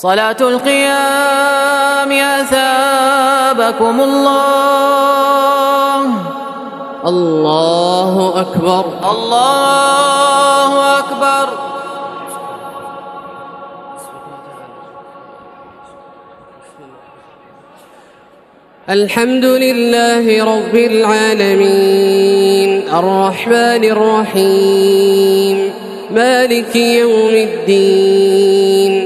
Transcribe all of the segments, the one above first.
صلاة القيام أثابكم الله. الله أكبر. الله أكبر. الحمد لله رب العالمين. الرحمن الرحيم. مالك يوم الدين.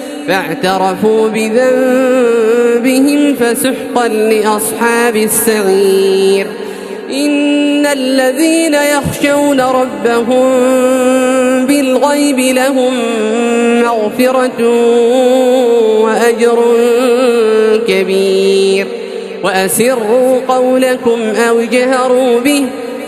فاعترفوا بذنبهم فسحقا لأصحاب السعير. إن الذين يخشون ربهم بالغيب لهم مغفرة وأجر كبير. وأسروا قولكم أو اجهروا به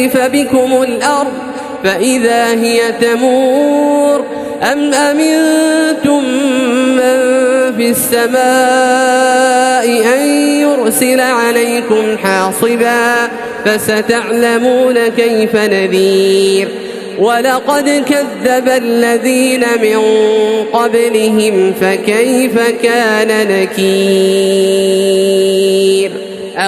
يخسف بكم الأرض فإذا هي تمور أم أمنتم من في السماء أن يرسل عليكم حاصبا فستعلمون كيف نذير ولقد كذب الذين من قبلهم فكيف كان نكير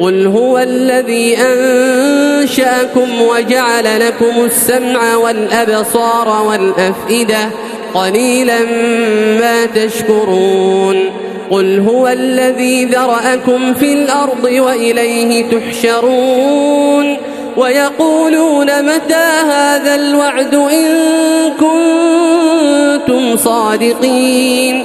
قل هو الذي أنشأكم وجعل لكم السمع والأبصار والأفئدة قليلا ما تشكرون قل هو الذي ذرأكم في الأرض وإليه تحشرون ويقولون متى هذا الوعد إن كنتم صادقين